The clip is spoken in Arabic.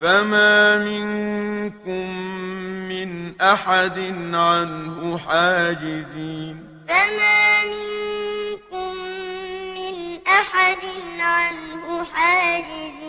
فما منكم من أحد عنه حاجزين فما منكم من أحد عنه حاجزين